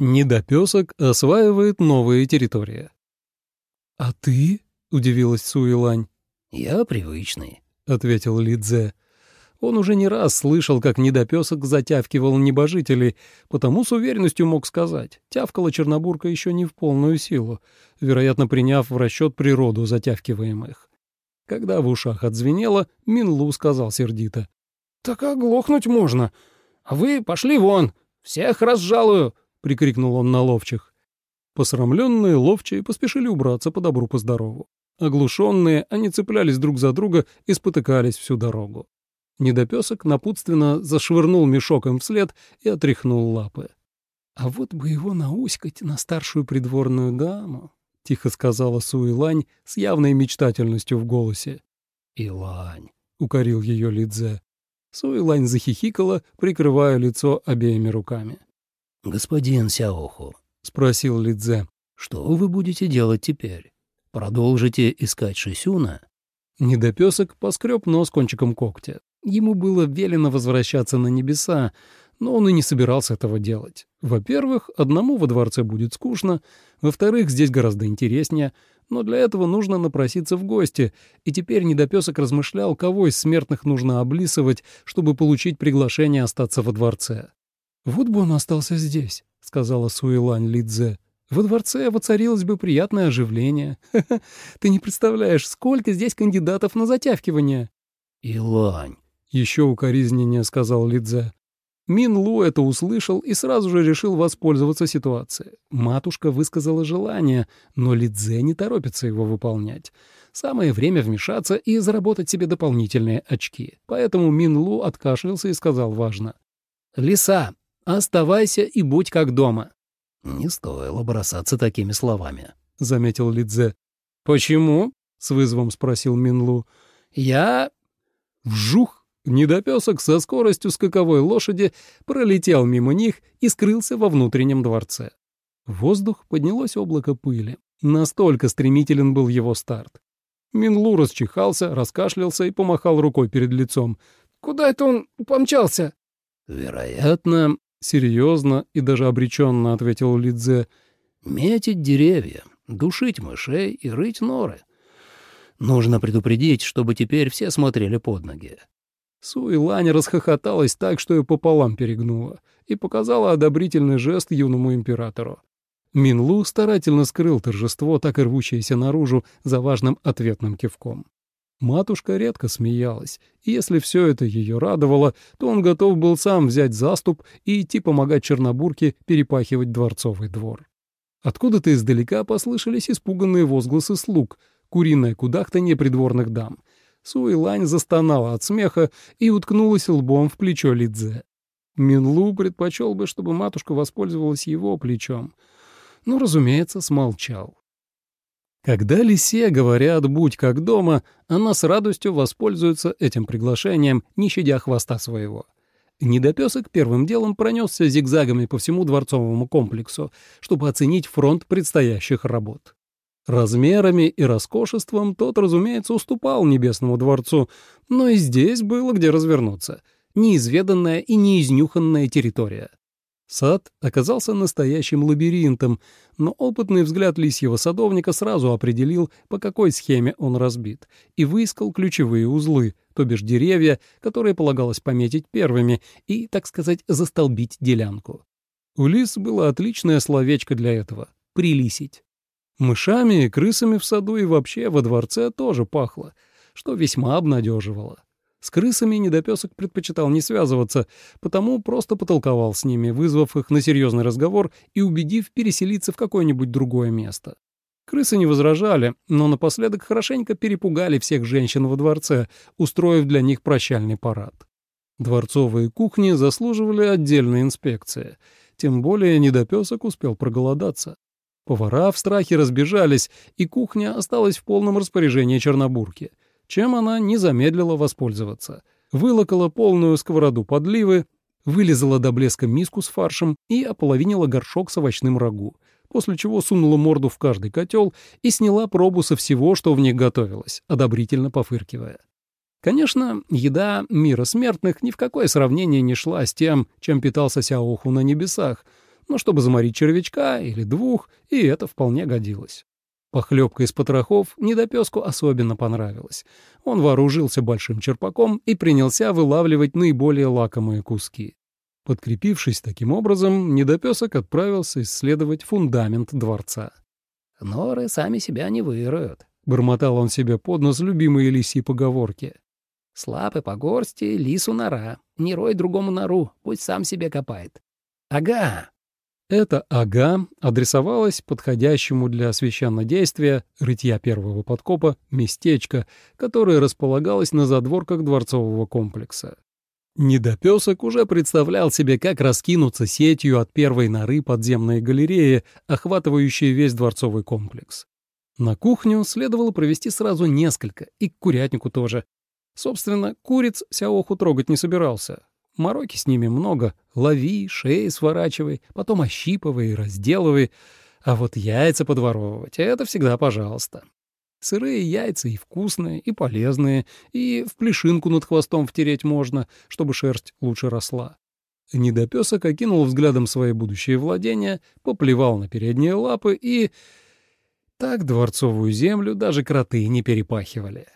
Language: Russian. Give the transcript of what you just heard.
Недопесок осваивает новые территории. «А ты?» — удивилась Суэлань. «Я привычный», — ответил Лидзе. Он уже не раз слышал, как недопесок затявкивал небожителей, потому с уверенностью мог сказать, тявкала Чернобурка еще не в полную силу, вероятно, приняв в расчет природу затявкиваемых. Когда в ушах отзвенело, Минлу сказал сердито. «Так оглохнуть можно. А вы пошли вон, всех разжалую!» — прикрикнул он на ловчих. Посрамленные ловчие поспешили убраться по добру, по здорову. Оглушенные, они цеплялись друг за друга и спотыкались всю дорогу. Недопесок напутственно зашвырнул мешок им вслед и отряхнул лапы. «А вот бы его науськать на старшую придворную даму», — тихо сказала Суэлань с явной мечтательностью в голосе. «Илань», — укорил ее Лидзе. Суэлань захихикала, прикрывая лицо обеими руками. «Господин Сяоху», — спросил Лидзе, — «что вы будете делать теперь? Продолжите искать Шисюна?» Недопесок поскреб нос кончиком когтя. Ему было велено возвращаться на небеса, но он и не собирался этого делать. Во-первых, одному во дворце будет скучно, во-вторых, здесь гораздо интереснее, но для этого нужно напроситься в гости, и теперь недопесок размышлял, кого из смертных нужно облисывать, чтобы получить приглашение остаться во дворце. «Вот бы он остался здесь», — сказала Суэлань Лидзе. «Во дворце воцарилось бы приятное оживление. Ты не представляешь, сколько здесь кандидатов на затявкивание». «Илань», — еще укоризненнее сказал Лидзе. Мин Лу это услышал и сразу же решил воспользоваться ситуацией. Матушка высказала желание, но Лидзе не торопится его выполнять. Самое время вмешаться и заработать себе дополнительные очки. Поэтому Мин Лу откашлялся и сказал важно. «Лиса, оставайся и будь как дома». «Не стоило бросаться такими словами», — заметил Лидзе. «Почему?» — с вызовом спросил Минлу. «Я...» Вжух! Недопесок со скоростью скаковой лошади пролетел мимо них и скрылся во внутреннем дворце. В воздух поднялось облако пыли. Настолько стремителен был его старт. Минлу расчихался, раскашлялся и помахал рукой перед лицом. «Куда это он помчался?» «Вероятно...» — серьезно и даже обреченно ответил Лидзе. «Метить деревья, душить мышей и рыть норы. Нужно предупредить, чтобы теперь все смотрели под ноги. Суэлань расхохоталась так, что ее пополам перегнула, и показала одобрительный жест юному императору. Минлу старательно скрыл торжество, так и рвущееся наружу, за важным ответным кивком. Матушка редко смеялась, и если все это ее радовало, то он готов был сам взять заступ и идти помогать Чернобурке перепахивать дворцовый двор. Откуда-то издалека послышались испуганные возгласы слуг, куриное кудахтанье придворных дам — Суэлань застонала от смеха и уткнулась лбом в плечо Лидзе. Минлу предпочел бы, чтобы матушка воспользовалась его плечом, но, разумеется, смолчал. Когда лисе говорят «будь как дома», она с радостью воспользуется этим приглашением, не щадя хвоста своего. Недопесок первым делом пронесся зигзагами по всему дворцовому комплексу, чтобы оценить фронт предстоящих работ. Размерами и роскошеством тот, разумеется, уступал Небесному дворцу, но и здесь было где развернуться. Неизведанная и неизнюханная территория. Сад оказался настоящим лабиринтом, но опытный взгляд лисьего садовника сразу определил, по какой схеме он разбит, и выискал ключевые узлы, то бишь деревья, которые полагалось пометить первыми и, так сказать, застолбить делянку. У лис было отличное словечко для этого — прилисить. Мышами и крысами в саду и вообще во дворце тоже пахло, что весьма обнадеживало. С крысами недопесок предпочитал не связываться, потому просто потолковал с ними, вызвав их на серьезный разговор и убедив переселиться в какое-нибудь другое место. Крысы не возражали, но напоследок хорошенько перепугали всех женщин во дворце, устроив для них прощальный парад. Дворцовые кухни заслуживали отдельной инспекции, тем более недопесок успел проголодаться. Повара в страхе разбежались, и кухня осталась в полном распоряжении Чернобурки, чем она не замедлила воспользоваться. Вылокала полную сковороду подливы, вылезала до блеска миску с фаршем и ополовинила горшок с овощным рагу, после чего сунула морду в каждый котел и сняла пробу со всего, что в них готовилось, одобрительно пофыркивая. Конечно, еда мира смертных ни в какое сравнение не шла с тем, чем питался Сяоху на небесах — но чтобы заморить червячка или двух, и это вполне годилось. Похлебка из потрохов недопеску особенно понравилась. Он вооружился большим черпаком и принялся вылавливать наиболее лакомые куски. Подкрепившись таким образом, недопесок отправился исследовать фундамент дворца. «Норы сами себя не выроют», — бормотал он себе под нос любимые лисьи поговорки. «Слапы по горсти, лису нора. Не рой другому нору, пусть сам себе копает. Ага, это «ага» адресовалось подходящему для священнодействия, рытья первого подкопа, местечко, которое располагалось на задворках дворцового комплекса. Недопесок уже представлял себе, как раскинуться сетью от первой норы подземной галереи, охватывающей весь дворцовый комплекс. На кухню следовало провести сразу несколько, и к курятнику тоже. Собственно, куриц Сяоху трогать не собирался. Мороки с ними много. Лови, шеи сворачивай, потом ощипывай и разделывай. А вот яйца подворовывать — это всегда пожалуйста. Сырые яйца и вкусные, и полезные, и в плешинку над хвостом втереть можно, чтобы шерсть лучше росла. Недопесок окинул взглядом свои будущие владения, поплевал на передние лапы и... Так дворцовую землю даже кроты не перепахивали.